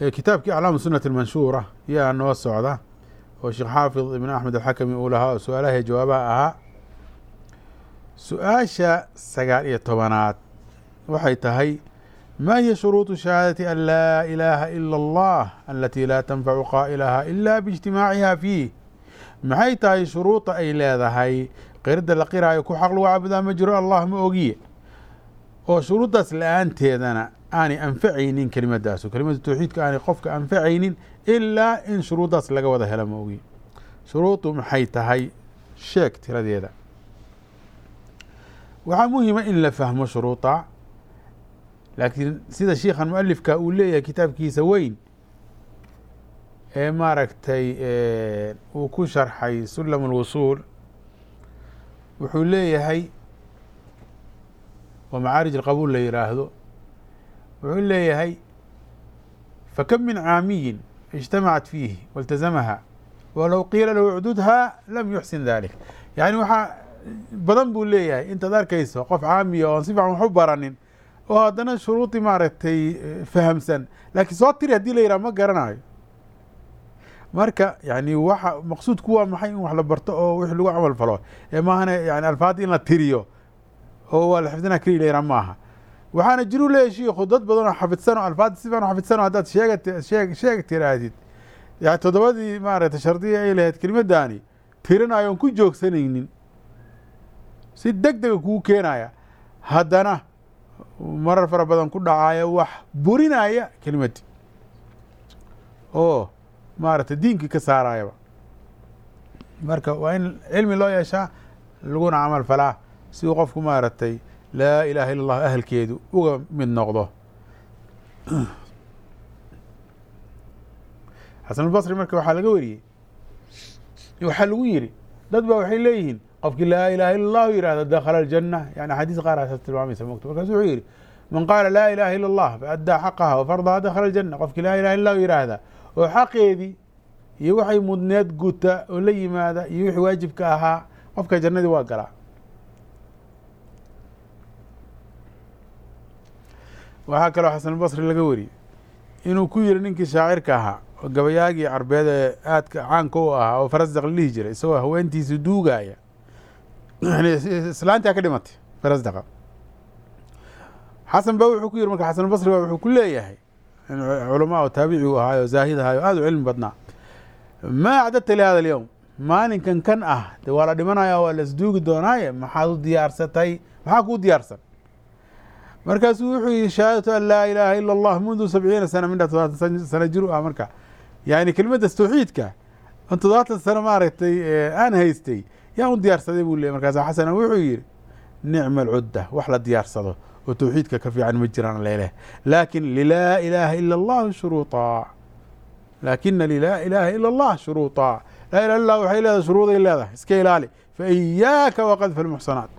kitaabkii aclaamu sunati almanshuura yaa noo socda oo sheekh xaafid ibn axmed alxakami uu lahaa oo su'aalaha jawaabaha ahaa su'aasha sagaal iyo tobanaad waxay tahay ma hiya shuruudu shahaadati an laa ilaaha ila allah alatii laa tanfacu qaa'ilaha ila biijtimaaciha fiih. Maxay tahay shuruuda ay leedahay qirida la qiraayo ku xaq lagu caabudaa ma jiro allah ma ogiye. Oo shuruuddaas la'aanteedana aanay anfacaynin kelimadaasu. Kelimada tawxiidka aanay qofka anfacaynin ilaa in shuruuddaas laga wada helo ma ogi. Shuruuddu maxay tahay? Sheeg tiradeeda. Waxaa muhima in la fahmo shuruuda laakiin sida shiikhan mualifka uu leeyahay kitaabkiisa weyn ee maaragtay uu ku sharxay sulam alwusuul wuxuu leeyahay oo macaarij alqabuul la yidhaahdo wuxuu leeyahay fakam min caamiyin اجtamacat fiihi waltazamaha walow qiila lahu cdudha lam yuxsin dalik yani waxaa badan buu leeyahay intaad arkayso qof caamiya oon si fiican wax u baranin oo haddana shuruudii maaragtay fahamsan. Laakiin soo tiri haddii la yidhah ma garanayo. Marka yani waxa maqsuudku waa maxay in wax la barto oo wix lagu camal falo? Ee maahana yani alfaad in la tiriyo oo waa la xifdina keli la yihah maaha waxaana jiru leeyahy shiikhu dad badan oo xafidsan oo alfaad si fiican xafidsan oo haddaad sheega sheeg sheeg tiraahdid yani toddobadii maaragtay shardiya ay lahayd kelimaddaani tirinayoon ku joogsanaynin. Si deg dega kugu keenaya haddana marar fara badan ku dhacaya wax burinaya kelimaddii oo maaragtay diinkii ka saarayaba. Marka waa in cilmi loo yeeshaa laguna camal falaa si uu qofku maaragtay laa ilaaha illa allah ahalkeedu uga mid noqdo. Xasan albasri marka waxaa laga wariyey. Waxaa lagu yiri dad ba waxay leeyihiin qofkii laa ilaha illa allahu yihahda dakhala aljanna yani axaadiis qaar asaas tilmaamaysa mogto markaasu wuxuu yihi man qaala laa ilaha illa allah faaddaa xaqaha wafardaha dakhala aljanna qofkii laa ilaha illa allahu yihahda oo xaqeedii iyo waxay mudneed guta oo la yimaada iyo wixii waajibka ahaa qofka jannadii waa galaa waxaa kaloo xasanulbasri laga wariyey inuu ku yiri ninkii shaacirka ahaa oo gabayaagii carbeed ee aadka caanka u ahaa oo farasdaq la dhihi jiray isagoo haweentiisi duugaya. Islaantaa ka dhimatay farasdaqa xasan ba wuxuu ku yiri marka xasanulbasri wuxuu ku leeyahay culamaa oo taabici u ahaay oo zaahid ahaay oo aada u cilmi badnaa. Maa acdadta li hada alyowm maalinkan kan ah de waa la dhimanaya waa la isduugi doonaaye? Maxaad u diyaarsatay? Maxaa kuu diyaarsan markaasuu wuxuu yihi shahaadatu an laa ilaaha ila allah mundu sabciina sana midha todobaatan sano jir u ah marka. Yani kelimaddas tawxiidka on toddobaatan sano maaragtay aan haystay yaan u diyaarsaday buu ley markaas. Xasana wuxuu yihi nicma alcudda wax la diyaarsado oo tawxiidka ka fiican ma jiraan leeleh laakin lilaa ilaaha ila allah shuruuطa laakina lilaa ilaaha ila allah shuruuطa laa ilaha illa waxay leedahay shuruuday leedahay. Iska ilaali. Fa iyaaka waqadfa almuxsanaat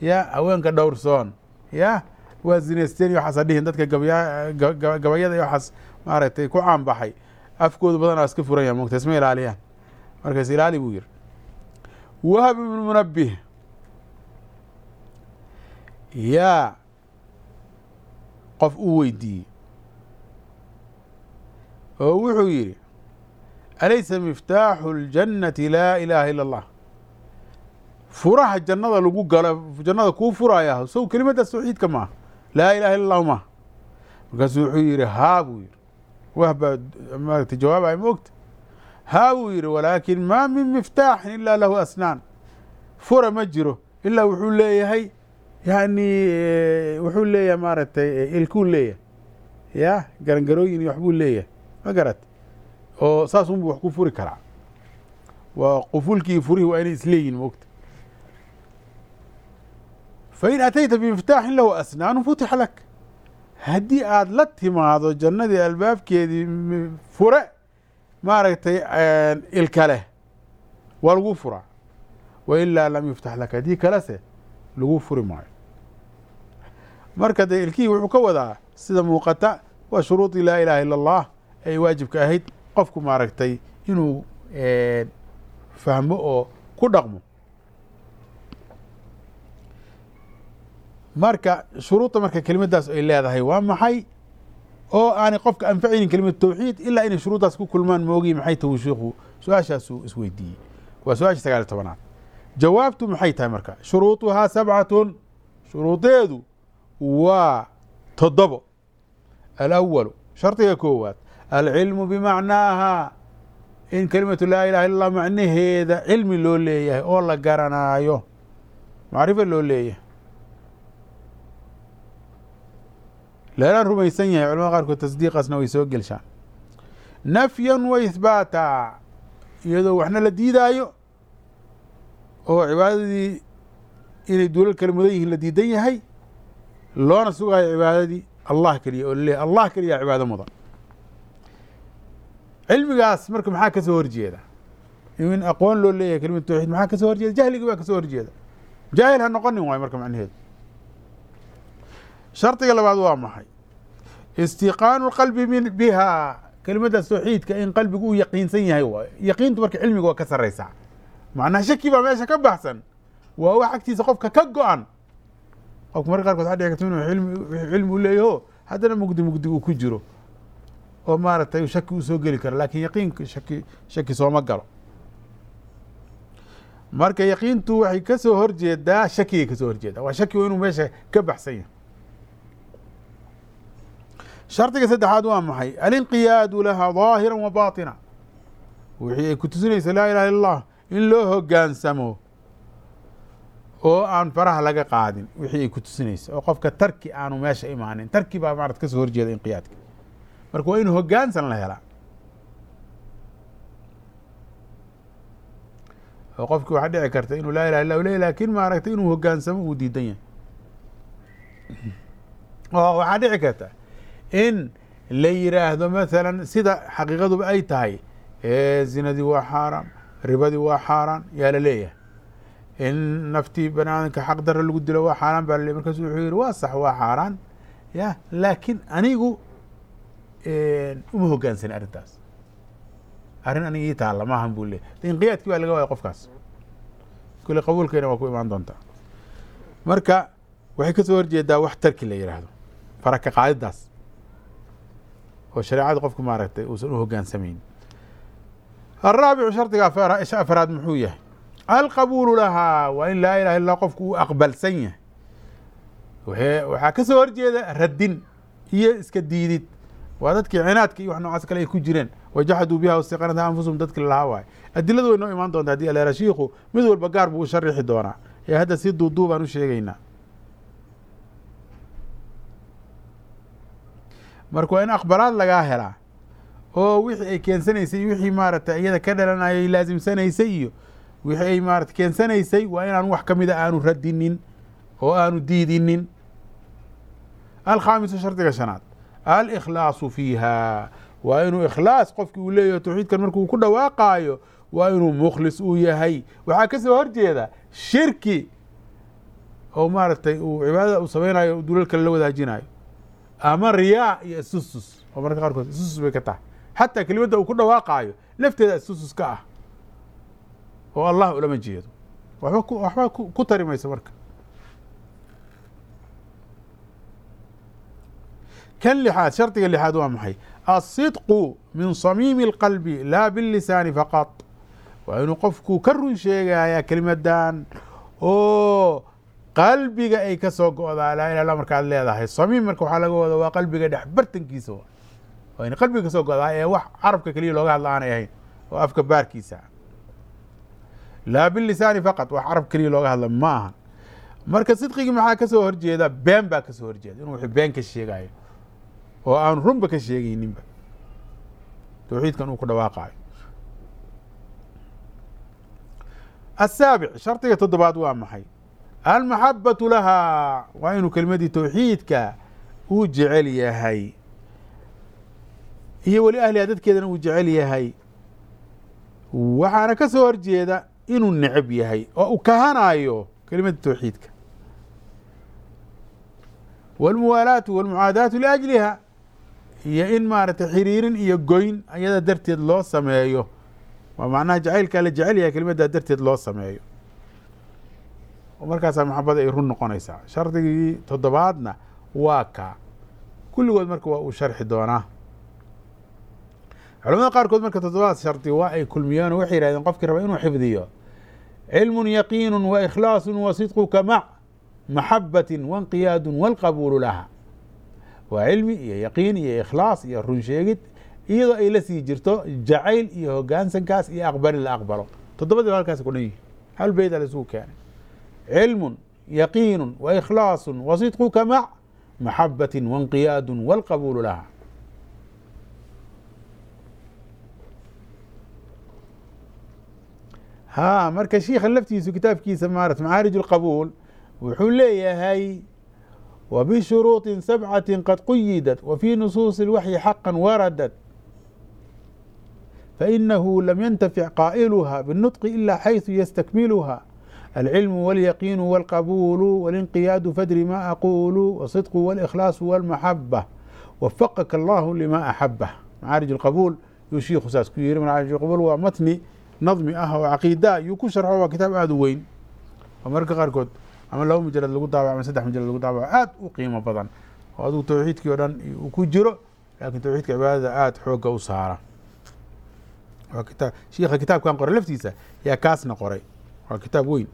ya haweenka dhowrsoon ya waa zinaysteen iyo waxaasa dhihin dadka gabayada iyo waxaas maaragtay ku caanbaxay. Afkoodu badanaa iska furan yaha mogta isma ilaaliyaan. Markaas ilaali buu yihi wahab ibnu munabih yaa. Qof uu weydiiyey. Oo wuxuu yidhi alaysa miftaaxu اljannati laa ilaaha ila اllah furaha jannada lagu galo jannada kuu furaya sow kelimaddaas tawxiidka maaha laa ilaha illa allahu maaha markaasuu wuxuu yihi haa buu yihi wah baa maaragtay jawaabay ma ogta haa buu yihi walaakin maa min miftaaxin ilaa lahu asnaan. Fura ma jiro ilaa wuxuu leeyahay yani wuxuu leeyahay maaragtay ilkuu leeyahay. Ya garangarooyin iyo waxbuu leeyahay. Ma garat oo saas unbu wax ku furi karaa. Waa qufulkii furihii waa inay isleeyihin mogta fain atayta bimiftaaxin lahu asnaanu futixa lak haddii aada la timaado jannadii albaabkeedii fure maaragtay ilka leh waa lagu furaa wa ilaa lam yuftax laka haddii kalese lagu furi maayo marka dee ilkihii wuxuu ka wadaa sida muuqata waa shuruudii laa ilaha ila allah ay waajibka ahayd qofku maaragtay inuu fahmo oo ku dhaqmo marka shuruudda marka kelimadaas ay leedahay waa maxay? oo aanay qofka anfacaynin kelimatu tawxiid ilaa inay shuruuddaas ku kulmaan moogiy maxay tahu shiikhu su'aashaasuu isweydiiyey waa su'aasha sagaal iyo tobanaad. Jawaabtu maxay tahay marka? Shuruuduhaa sabcatun. Shuruudeedu waa toddobo. Alawalu shardiga koowaad alcilmu bimacnaaha. In kelimatu laa ilaha illa allah macnaheeda cilmi loo leeyahay oo la garanaayo. Macrifo loo leeyahay leelaan rumaysan yahay culamada qaarkood tasdiiqaasna way soo gelshaan nafyan wa ihbaata iyadoo waxna la diidaayo oo cibaadadii inay duulal kale mudan yihiin la diidan yahay loona sugaayo cibaadadii allah keliya oo laleeyahy allah keliya cibaado mudan cilmigaas marka maxaa ka soo horjeeda in aqoon loo leeyahay kelimatu tawxiid maxaa ka soo horjeeda jahligii baa ka soo horjeeda jaahil ha noqonin waayo marka macnaheedu shardiga labaad waa maxay istiqaanu qalbi min biha kelimadaas tawxiidka in qalbigu uu yaqiinsan yahay waayo yaqiintu marka cilmiga waa ka sarreysaa macnaha shaki baa meesha ka baxsan waa wax agtiisa qofka ka go-an qofka marka qarkood waxaa dhici karta inuu ilmi cilmi u leeyaho haddana mugdi mugdi uu ku jiro oo maaragtay shaki uu soo geli karo laakiin yaqiinka shaki shaki sooma galo marka yaqiintu waxay ka soo horjeedaa shakigay ka soo horjeedaa waa shaki inuu meesha ka baxsan yahay shardiga saddexaad waa maxay? Alinqiyaadu laha daahira wa baatina. Wixii ay ku tusinaysa laa ilaha illa in loo hogaansamo oo aan faraha laga qaadin wixii ay ku tusinaysa oo qofka tarki aanu meesha imaanin. Tarki baa maarata ka soo horjeeda inqiyaadka. Marka waa inuu hogaansan la helaa. Oo qofki waxaa dhici karta inuu laa ilaha illa ley laakiin maaragtay inuu hogaansamo uu diidan yahay. Oo waxaa dhici karta in la yiraahdo mathalan sida xaqiiqaduba ay tahay zinadii waa xaaraan ribadii waa xaaraan yaa la leeyahay. In naftii bani aadamka xaq dara lagu dilo waa xaaraan baa laleeyahy markaasu wuxuu yihi waa sax waa xaaraan. Ya laakin anigu uma hogaansani arrintaas. Arrin aniga ii taalla maahan buu leeyay inqiyaadkii baa laga waaya qofkaas. Kule qabuulkeena waa ku imaan doontaa marka waxay ka soo horjeedaa wax tarki la yidhaahdo faraka qaadidaas oo shareecada qofku maaragtay uusan u hogaansamayn alraabicu shardiga afraad muxuu yahay? Alqabuulu lahaa waa in laa ilaha illa qofku uu aqbalsan yahay. Waxaa ka soo horjeeda radin iyo iska diidid. Waa dadkii cinaadka iyo wax noocaas kale ay ku jireen. Wajaxaduu biha wastaqanatha anfusum dadki lalahaa waaye. Adiladu way noo imaan doonta haddii aleera shiiku mid walba gaar buu u sharixi doonaa. Ee hadda si duuduub aan u sheegaynaa marka waa in aqbalaad lagaa helaa oo wixii ay keensanaysay wixii maaragtay iyada ka dhalanayay laasimsanaysay iyo wixii ay maarata keensanaysay waa inaan wax kamida aanu radinin oo aanu diidinin. Alkhaamisu shardiga shanaad alikhlaasu fiiha waa inuu ikhlaas qofkii uu leeyahay tawxiidkan markuu ku dhawaaqaayo waa inuu mukhlis uu yahay. Waxaa ka soo horjeeda shirki oo maaragtay uu cibaadada uu samaynayo dulal kale la wadaajinayo ama riyaa iyo isusus oo marka qaarkood isusus bay ka tahay xataa kelimadda uu ku dhawaaqaayo lafteeda isusus ka ah oo allah ulama jeedo waxba ku waxba ku tari mayso marka kan lixaad shardiga lixaad waa maxay aلصidqu min صamiimi الqalbi laa bilisaani faqaط waa inuu qofku ka run sheegaya kelimadan oo qalbiga ay ka soo go'daa laa ilah illa markaad leedahay. Samiim marka waxaa laga wada waa qalbiga dhex bartankiisa waa. In qalbiga ka soo go'daa ee wax carabka keliya looga hadla aanay ahayn oo afka baarkiisa. Laa bilisaani faqad wax carab keliya looga hadla ma ahan. Marka sidqigii maxaa ka soo horjeeda? Been baa ka soo horjeeda. Inuu wx been ka sheegayo oo aan runba ka sheegayninba tawxiidkan uu ku dhawaaqayo asaabic shardiga toddobaad waa maxay almaxabatu lahaa waa inuu kelimadii tawxiidka uu jecel yahay. Iyo weli ahliha dadkeedana uu jecel yahay. Waxaana ka soo horjeeda inuu necab yahay oo uu kahanayo kelimada tawxiidka. Wاlmuwaalaatu wاlmucaadaatu liajliha. Iyo in maaragtay xiriirin iyo goyn ayada darteed loo sameeyo. Waa macnaha jacaylkaa la jecel yahay kelimaddaa darteed loo sameeyo markaasaa maxabada ay run noqonaysaa. Shardigii toddobaadna waa kaa kulligood marka waa uu sharxi doonaa. Culamada qaarkood marka toddobaad shardi waa ay kulmiyeen waxay yihahdeen qofkii raba inuu xifdiyo. Cilmu yaqiinu wa ikhlaasu wa sidquka mac maxabati wainqiyaadu walqabuulu laha. Waa cilmi iyo yaqiin iyo ikhlaas iyo run sheegid iyadoo ay la sii jirto jacayl iyo hogaansankaas iyo aqbalin la aqbalo. Toddobadii ba halkaas ku dhan yihi hal beyda laisugu keenay cilmu yaqiinu wa ikhlaasu wa sidquka mac maxabati wainqiyaadu walqabuulu laha ha marka shiikha laftiisu kitaabkiisa maarata macaarij اlqabuul wuxuu leeyahay wa bishuruuطi sabcati qad quyidat wa fii nusuusi اlwaxyi xaqa waradat fainahu lam yantafic qaa'iluha biالnطqi ila xayثu ystakmiluha alcilmu wاlyaqiinu wاlqabuulu walinqiyaadu fadri ma aquulu wasidqu wاlإkhlaasu wاlmaxaba wafaqaka allahu lima axabah macaarij اlqabuul yuu shiikhu saas ku yihi macaarij اlqabuul waa matni nadmi ah oo caqiida yuu ku sharxo waa kitaab aada u weyn oo mararka qaarkood ama laba mujalad lagu daabaco ama saddex mujalad lagu daabaco aad u qiimo badan oo adigu tawxiidkii o dhan uu ku jiro laakiin tawxiidka cibaadada aada xoogga u saara waa kitaab shiikha kitaabkan qoray laftiisa yaa kaasna qoray waa kitaab weyn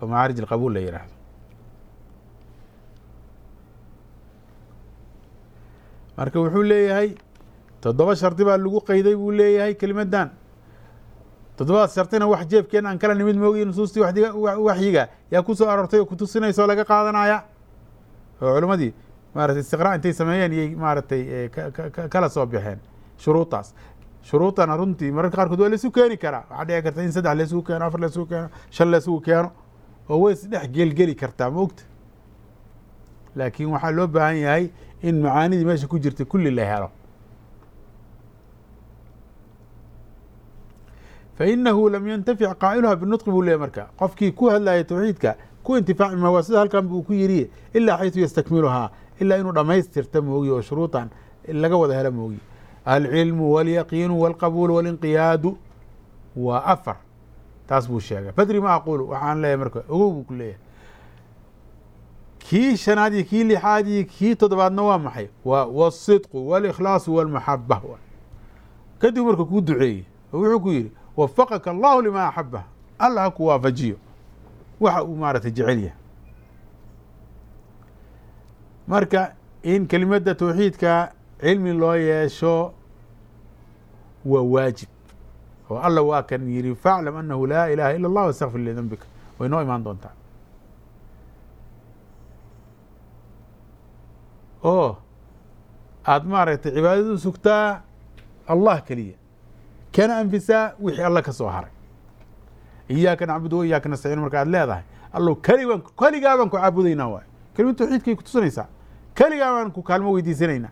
oo macaarij alqabuul la yidhaahdo marka wuxuu leeyahay toddoba shardi baa lagu qeyday buu leeyahay kelimadan. Toddobadaas shardina wax jeebkeen aan kala nimid moogiy nusuustii waxyiga yaa ku soo aroortay oo kutusinaysa oo laga qaadanaya. Oo culimmadii maratay istiqraa intay sameeyeen iyay maaragtay kala soo baxeen shuruudaas. Shuruudana runtii mararka qaarkood waa laisu keeni karaa. Waxaa dhici karta in saddex laisugu keeno afar laisugu keeno shan laisugu keeno oo way isdhex gelgeli kartaa maogta? Laakiin waxaa loo baahan yahay in macaanidii meesha ku jirta kulli la helo. Fainahu lam yantafic qaa'iluha binudqi buu leeya marka. Qofkii ku hadlaya tawxiidka ku intifaaci ma waa sida halkan buu ku yidhi ilaa xaysu yastakmiluhaa ilaa inuu dhammaystirta moogi oo shuruudan laga wada helo moogi. Alcilmu walyaqiinu walqabuul walinqiyaadu waa afar taas buu sheega fadri ma aqulu waxaan leeyahy marka ogow buu ku leeyahay. Kii shanaad iyo kii lixaad iyo kii toddobaadna waa maxay? Waa wasidqu walikhlaasu walmaxaba kadib marka kuu duceeyey oo wuxuu ku yidhi wafaqaka allahu limaa axaba alla ha ku waafajiyo. Waxa uu maaragtay jecel yahay. Marka in kelimadda tawxiidka cilmi loo yeesho waa waajib oo alla waa kan yihi faaclam anahu laa ilaha ila اllah wastaqfir lidambika way noo imaan doontaa. Oo aada maaragtay cibaadadu sugtaa allah keliya. Kana anfisaa wixii alla ka soo haray. Iyaaka nacbudu wa iyaaka nastaciin marka aad leedahay allow keligan keligaa baan ku caabudaynaa waay kelimad tawxiidkay kutusinaysaa keligaa baan ku kaalmo weydiisanaynaa.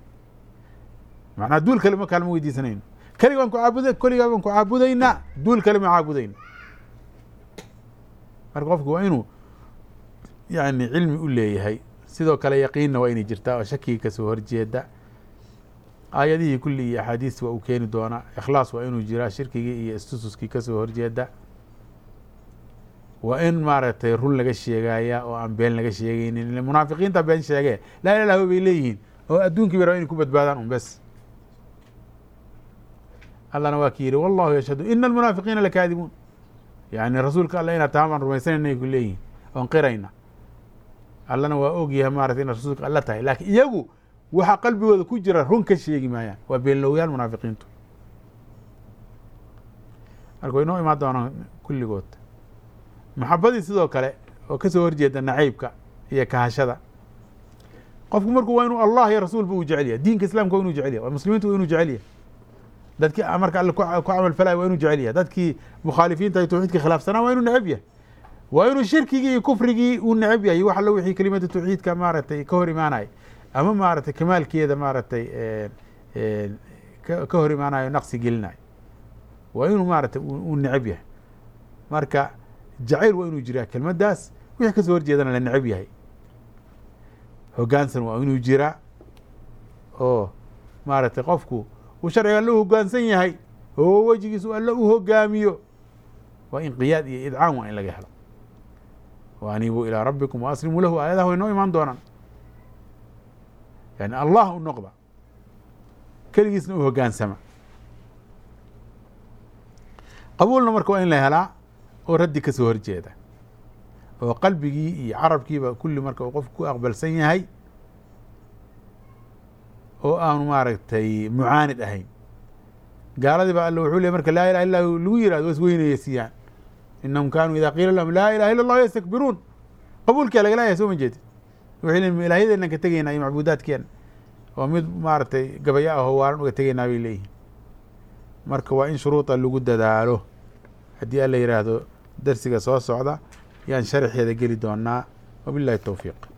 Macnaa duul kale ma kaalmo weydiisanayno keliga baan ku caabuda keligaa baan ku caabudaynaa duul kale ma caabudayno marka qofku waa inuu yani cilmi u leeyahay sidoo kale yaqiinna waa inay jirtaa oo shakiga ka soo horjeeda. Aayadihii kulli iyo axaadiis waa uu keeni doonaa ikhlaas waa inuu jiraa shirkigii iyo istususkii ka soo horjeeda. Waa in maaragtay run laga sheegaya oo aan been laga sheegeynin munaafiqiinta been sheegee laa illa bay leeyihiin oo adduunkii ba raba inay ku badbaadaan un bes allana waa ki yihi wallahu yashhadu. Ina almunaafiqiina lakaadibuun yani rasuulka alla inaad tahaan baan rumaysanayna ay ku leeyihiin oon qirayna. Allana waa ogyahay maratay inaad rasuulka alla tahay. Laakiin iyagu waxa qalbigooda ku jira run ka sheegi maayaan. Waa beenlowyaal munaafiqiintu marka way noo imaan doonaan kulligood. Maxabadii sidoo kale oo ka soo horjeeda nacaybka iyo kahashada. Qofku marku waa inuu allah iyo rasuulba uu jecel yahay diinka islamka waa inuu jecel yahay muslimiintu waa inuu jecel yahay dadkii marka alle ku camal falaya waa inuu jecel yahay. Dadkii mukhaalifiinta tawxiidka khilaafsanaa waa inuu necab yahay. Waa inuu shirkigii iyo kufrigii uu necab yahay. Wax allo wixii kelimada tawxiidka maaragtay ka hor imaanay ama maaragtay kamaalkeeda maaragtay ka hor imaanayo naqsi gelinayo waa inuu maaragtay uu necab yahay. Marka jacayl waa inuu jiraa. Kelmaddaas wixii ka soo horjeedana la necab yahay. Hoggaansan waa inuu jiraa. Oo maaragtay qofku uu sharciga alla u hoggaansan yahay oo wejigiisu alla u hoggaamiyo waa inqiyaad iyo idcaam waa in laga helo. Wa aniibuu ilaa rabbikum wa aslimuu lahu aayadaha way noo imaan doonaan. Yani allah u noqda keligiisna u hoggaansama qabuulna marka waa in la helaa oo raddi ka soo horjeeda oo qalbigii iyo carabkiiba kulli marka uu qofku ku aqbalsan yahay oo aanu maaragtay mucaanid ahayn. Gaaladii ba alle wuxuu ley marka laa ilaha illa lagu yiraahdo was weynaysiiyaan inahum kaanuu ida qiila lahum laa ilaha illa allah yastakbiruun. Qabuulkia lagala yahay soo ma jeedid waxay leeyiin ilaahyadeena ka tegeynaa iyo macbuudaadkeena oo mid maaragtay gabaya aho waaran uga tegeynaa bay leeyihiin marka waa in shuruuda lagu dadaalo. Haddii alla yidhaahdo darsiga soo socda yaan sharaxeeda geli doonaa wabillahi towfiiq